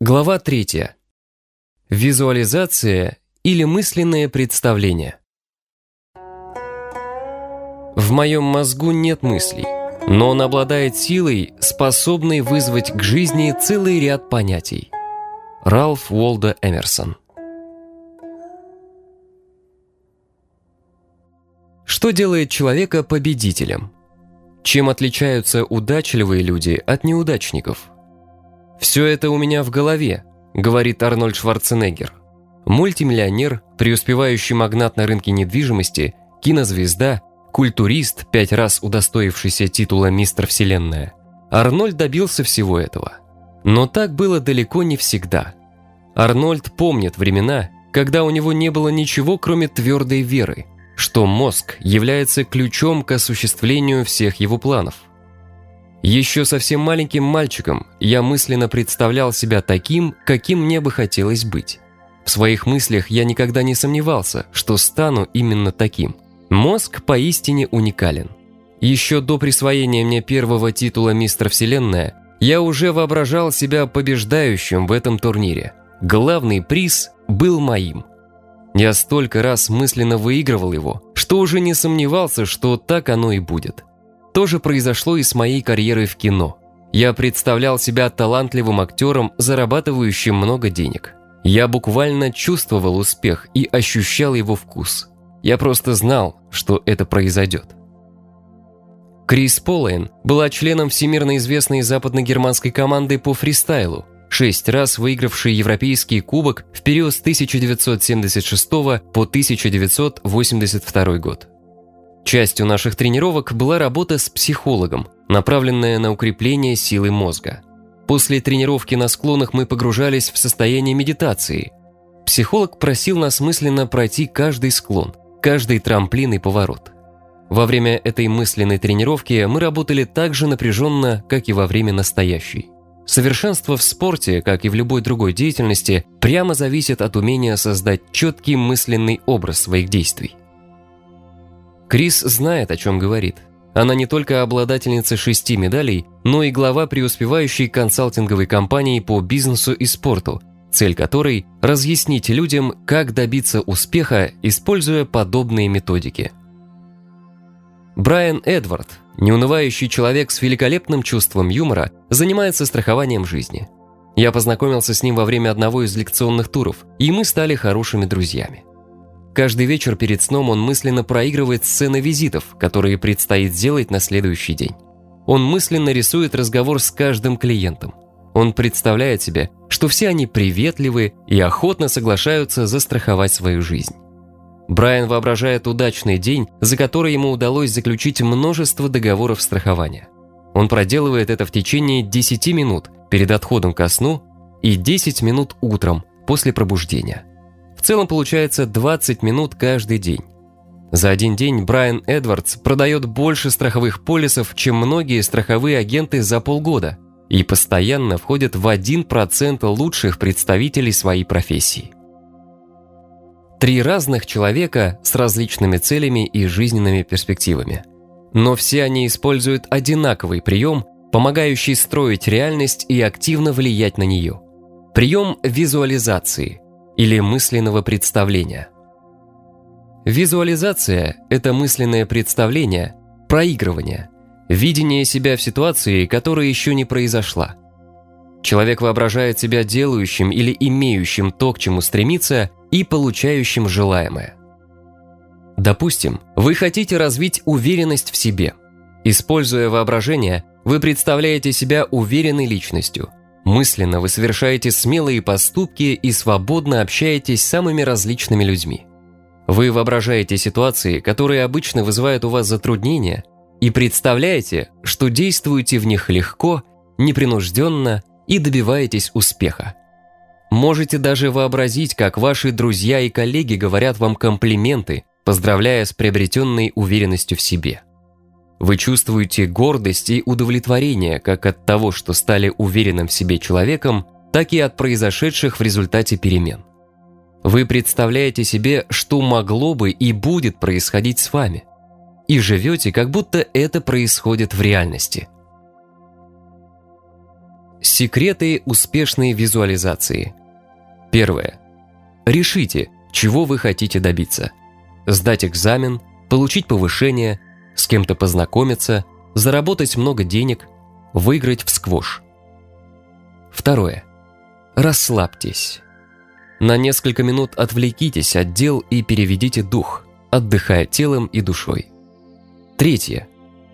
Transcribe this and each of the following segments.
Глава 3. Визуализация или мысленное представление. В моем мозгу нет мыслей, но он обладает силой, способной вызвать к жизни целый ряд понятий. Ралф Уолда Эмерсон. Что делает человека победителем? Чем отличаются удачливые люди от неудачников – «Все это у меня в голове», — говорит Арнольд Шварценеггер. Мультимиллионер, преуспевающий магнат на рынке недвижимости, кинозвезда, культурист, пять раз удостоившийся титула «Мистер Вселенная». Арнольд добился всего этого. Но так было далеко не всегда. Арнольд помнит времена, когда у него не было ничего, кроме твердой веры, что мозг является ключом к осуществлению всех его планов – еще совсем маленьким мальчиком я мысленно представлял себя таким, каким мне бы хотелось быть. В своих мыслях я никогда не сомневался, что стану именно таким. Мозг поистине уникален. Еще до присвоения мне первого титула «Мистер Вселенная» я уже воображал себя побеждающим в этом турнире. Главный приз был моим. Я столько раз мысленно выигрывал его, что уже не сомневался, что так оно и будет. То же произошло и с моей карьерой в кино. Я представлял себя талантливым актером, зарабатывающим много денег. Я буквально чувствовал успех и ощущал его вкус. Я просто знал, что это произойдет. Крис Поллейн была членом всемирно известной западно-германской команды по фристайлу, шесть раз выигравшей Европейский кубок в период с 1976 по 1982 год. Частью наших тренировок была работа с психологом, направленная на укрепление силы мозга. После тренировки на склонах мы погружались в состояние медитации. Психолог просил нас мысленно пройти каждый склон, каждый трамплин и поворот. Во время этой мысленной тренировки мы работали так же напряженно, как и во время настоящей. Совершенство в спорте, как и в любой другой деятельности, прямо зависит от умения создать четкий мысленный образ своих действий. Крис знает, о чем говорит. Она не только обладательница шести медалей, но и глава преуспевающей консалтинговой компании по бизнесу и спорту, цель которой – разъяснить людям, как добиться успеха, используя подобные методики. Брайан Эдвард, неунывающий человек с великолепным чувством юмора, занимается страхованием жизни. Я познакомился с ним во время одного из лекционных туров, и мы стали хорошими друзьями. Каждый вечер перед сном он мысленно проигрывает сцены визитов, которые предстоит сделать на следующий день. Он мысленно рисует разговор с каждым клиентом. Он представляет себе, что все они приветливы и охотно соглашаются застраховать свою жизнь. Брайан воображает удачный день, за который ему удалось заключить множество договоров страхования. Он проделывает это в течение 10 минут перед отходом ко сну и 10 минут утром после пробуждения целом получается 20 минут каждый день. За один день Брайан Эдвардс продает больше страховых полисов, чем многие страховые агенты за полгода и постоянно входит в 1% лучших представителей своей профессии. Три разных человека с различными целями и жизненными перспективами. Но все они используют одинаковый прием, помогающий строить реальность и активно влиять на нее. Прием визуализации – или мысленного представления. Визуализация – это мысленное представление, проигрывание, видение себя в ситуации, которая еще не произошла. Человек воображает себя делающим или имеющим то, к чему стремится, и получающим желаемое. Допустим, вы хотите развить уверенность в себе. Используя воображение, вы представляете себя уверенной личностью – Мысленно вы совершаете смелые поступки и свободно общаетесь с самыми различными людьми. Вы воображаете ситуации, которые обычно вызывают у вас затруднения, и представляете, что действуете в них легко, непринужденно и добиваетесь успеха. Можете даже вообразить, как ваши друзья и коллеги говорят вам комплименты, поздравляя с приобретенной уверенностью в себе. Вы чувствуете гордость и удовлетворение как от того, что стали уверенным в себе человеком, так и от произошедших в результате перемен. Вы представляете себе, что могло бы и будет происходить с вами. И живете, как будто это происходит в реальности. Секреты успешной визуализации. Первое. Решите, чего вы хотите добиться. Сдать экзамен, получить повышение, с кем-то познакомиться, заработать много денег, выиграть в сквош. Второе. Расслабьтесь. На несколько минут отвлекитесь от дел и переведите дух, отдыхая телом и душой. Третье.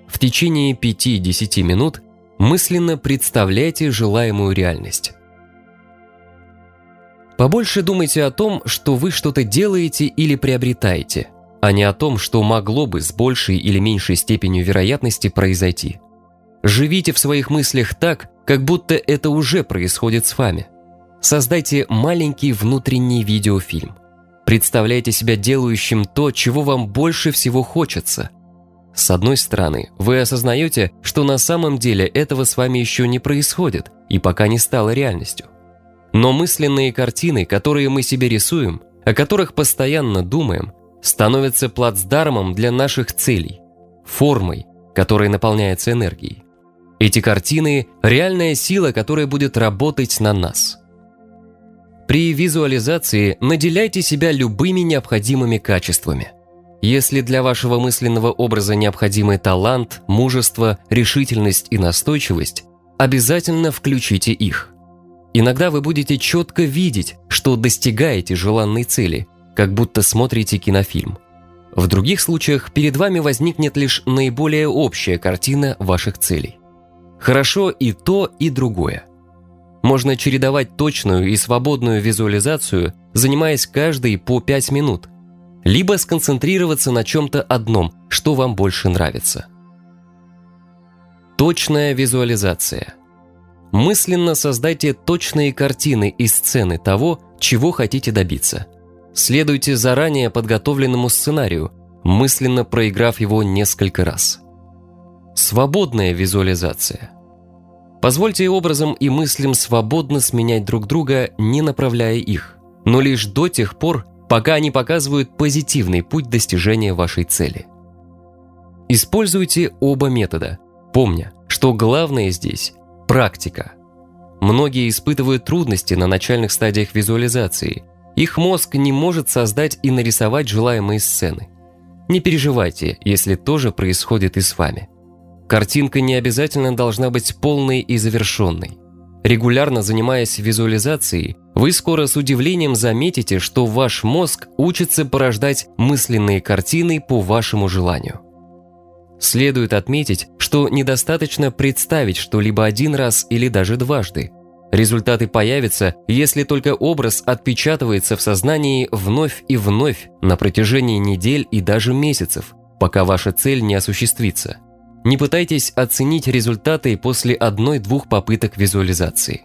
В течение 5-10 минут мысленно представляйте желаемую реальность. Побольше думайте о том, что вы что-то делаете или приобретаете, а не о том, что могло бы с большей или меньшей степенью вероятности произойти. Живите в своих мыслях так, как будто это уже происходит с вами. Создайте маленький внутренний видеофильм. Представляйте себя делающим то, чего вам больше всего хочется. С одной стороны, вы осознаете, что на самом деле этого с вами еще не происходит и пока не стало реальностью. Но мысленные картины, которые мы себе рисуем, о которых постоянно думаем, становятся плацдармом для наших целей, формой, которая наполняется энергией. Эти картины – реальная сила, которая будет работать на нас. При визуализации наделяйте себя любыми необходимыми качествами. Если для вашего мысленного образа необходимы талант, мужество, решительность и настойчивость, обязательно включите их – Иногда вы будете четко видеть, что достигаете желанной цели, как будто смотрите кинофильм. В других случаях перед вами возникнет лишь наиболее общая картина ваших целей. Хорошо и то, и другое. Можно чередовать точную и свободную визуализацию, занимаясь каждой по 5 минут, либо сконцентрироваться на чем-то одном, что вам больше нравится. Точная визуализация – Мысленно создайте точные картины и сцены того, чего хотите добиться. Следуйте заранее подготовленному сценарию, мысленно проиграв его несколько раз. Свободная визуализация. Позвольте образом и мыслям свободно сменять друг друга, не направляя их, но лишь до тех пор, пока они показывают позитивный путь достижения вашей цели. Используйте оба метода, помня, что главное здесь Практика. Многие испытывают трудности на начальных стадиях визуализации. Их мозг не может создать и нарисовать желаемые сцены. Не переживайте, если тоже происходит и с вами. Картинка не обязательно должна быть полной и завершенной. Регулярно занимаясь визуализацией, вы скоро с удивлением заметите, что ваш мозг учится порождать мысленные картины по вашему желанию. Следует отметить, что недостаточно представить что-либо один раз или даже дважды. Результаты появятся, если только образ отпечатывается в сознании вновь и вновь на протяжении недель и даже месяцев, пока ваша цель не осуществится. Не пытайтесь оценить результаты после одной-двух попыток визуализации.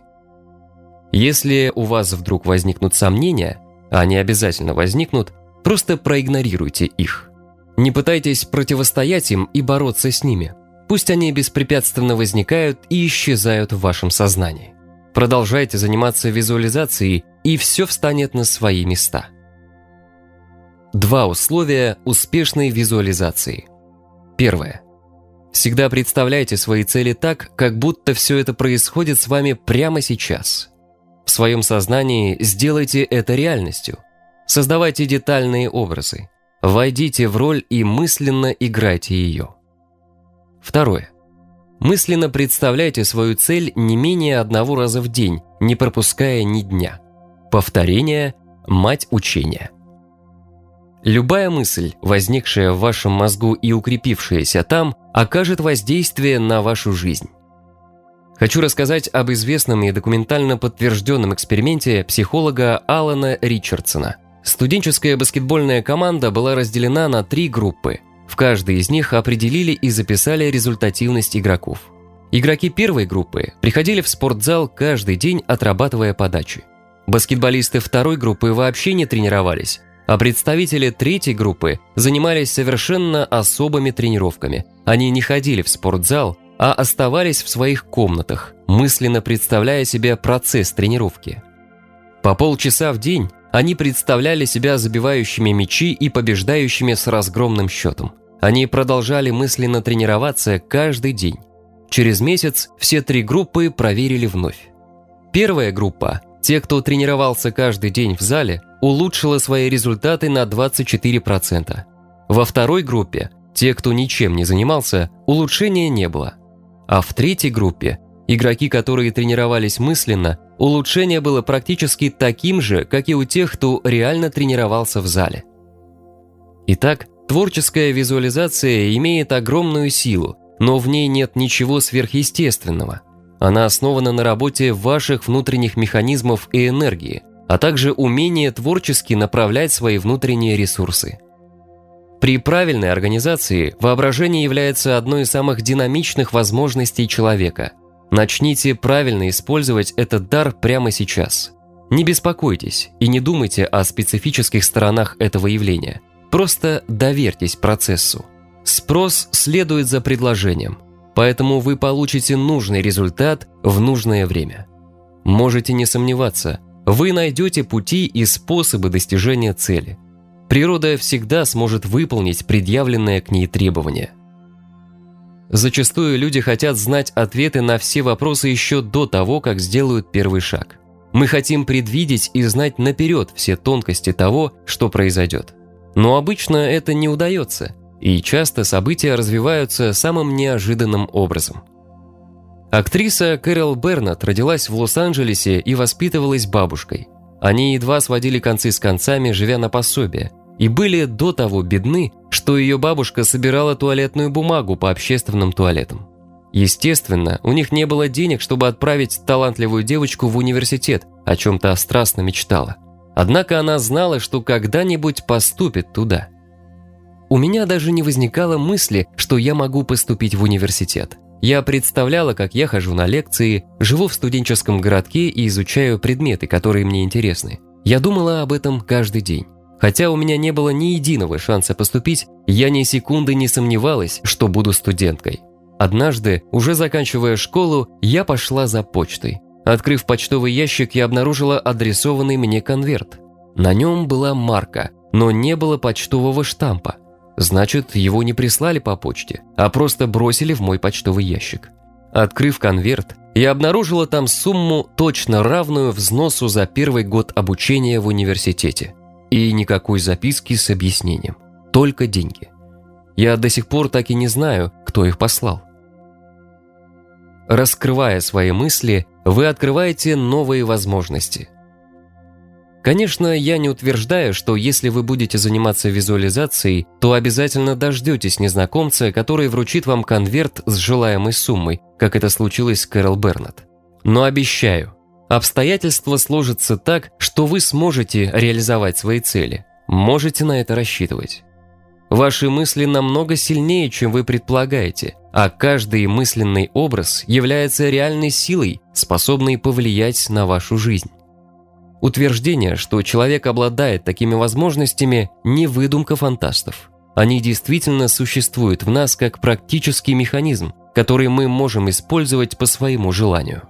Если у вас вдруг возникнут сомнения, а они обязательно возникнут, просто проигнорируйте их. Не пытайтесь противостоять им и бороться с ними. Пусть они беспрепятственно возникают и исчезают в вашем сознании. Продолжайте заниматься визуализацией, и все встанет на свои места. Два условия успешной визуализации. Первое. Всегда представляйте свои цели так, как будто все это происходит с вами прямо сейчас. В своем сознании сделайте это реальностью. Создавайте детальные образы. Войдите в роль и мысленно играйте ее. Второе. Мысленно представляйте свою цель не менее одного раза в день, не пропуская ни дня. Повторение – мать учения. Любая мысль, возникшая в вашем мозгу и укрепившаяся там, окажет воздействие на вашу жизнь. Хочу рассказать об известном и документально подтвержденном эксперименте психолога Алана Ричардсона – Студенческая баскетбольная команда была разделена на три группы. В каждой из них определили и записали результативность игроков. Игроки первой группы приходили в спортзал каждый день, отрабатывая подачи. Баскетболисты второй группы вообще не тренировались, а представители третьей группы занимались совершенно особыми тренировками. Они не ходили в спортзал, а оставались в своих комнатах, мысленно представляя себе процесс тренировки. По полчаса в день они представляли себя забивающими мячи и побеждающими с разгромным счетом. Они продолжали мысленно тренироваться каждый день. Через месяц все три группы проверили вновь. Первая группа, те, кто тренировался каждый день в зале, улучшила свои результаты на 24%. Во второй группе, те, кто ничем не занимался, улучшения не было. А в третьей группе, игроки, которые тренировались мысленно, улучшение было практически таким же, как и у тех, кто реально тренировался в зале. Итак, творческая визуализация имеет огромную силу, но в ней нет ничего сверхъестественного. Она основана на работе ваших внутренних механизмов и энергии, а также умении творчески направлять свои внутренние ресурсы. При правильной организации воображение является одной из самых динамичных возможностей человека. Начните правильно использовать этот дар прямо сейчас. Не беспокойтесь и не думайте о специфических сторонах этого явления. Просто доверьтесь процессу. Спрос следует за предложением, поэтому вы получите нужный результат в нужное время. Можете не сомневаться, вы найдете пути и способы достижения цели. Природа всегда сможет выполнить предъявленное к ней требование. Зачастую люди хотят знать ответы на все вопросы еще до того, как сделают первый шаг. Мы хотим предвидеть и знать наперед все тонкости того, что произойдет. Но обычно это не удается, и часто события развиваются самым неожиданным образом. Актриса Кэрол Бернат родилась в Лос-Анджелесе и воспитывалась бабушкой. Они едва сводили концы с концами, живя на пособие, и были до того бедны, что ее бабушка собирала туалетную бумагу по общественным туалетам. Естественно, у них не было денег, чтобы отправить талантливую девочку в университет, о чем то страстно мечтала. Однако она знала, что когда-нибудь поступит туда. У меня даже не возникало мысли, что я могу поступить в университет. Я представляла, как я хожу на лекции, живу в студенческом городке и изучаю предметы, которые мне интересны. Я думала об этом каждый день. Хотя у меня не было ни единого шанса поступить, я ни секунды не сомневалась, что буду студенткой. Однажды, уже заканчивая школу, я пошла за почтой. Открыв почтовый ящик, я обнаружила адресованный мне конверт. На нем была марка, но не было почтового штампа. Значит, его не прислали по почте, а просто бросили в мой почтовый ящик. Открыв конверт, я обнаружила там сумму, точно равную взносу за первый год обучения в университете. И никакой записки с объяснением. Только деньги. Я до сих пор так и не знаю, кто их послал. Раскрывая свои мысли, вы открываете новые возможности. Конечно, я не утверждаю, что если вы будете заниматься визуализацией, то обязательно дождетесь незнакомца, который вручит вам конверт с желаемой суммой, как это случилось с Кэрол Бернет. Но обещаю, обстоятельства сложатся так, что вы сможете реализовать свои цели. Можете на это рассчитывать. Ваши мысли намного сильнее, чем вы предполагаете, а каждый мысленный образ является реальной силой, способной повлиять на вашу жизнь. Утверждение, что человек обладает такими возможностями, не выдумка фантастов. Они действительно существуют в нас как практический механизм, который мы можем использовать по своему желанию.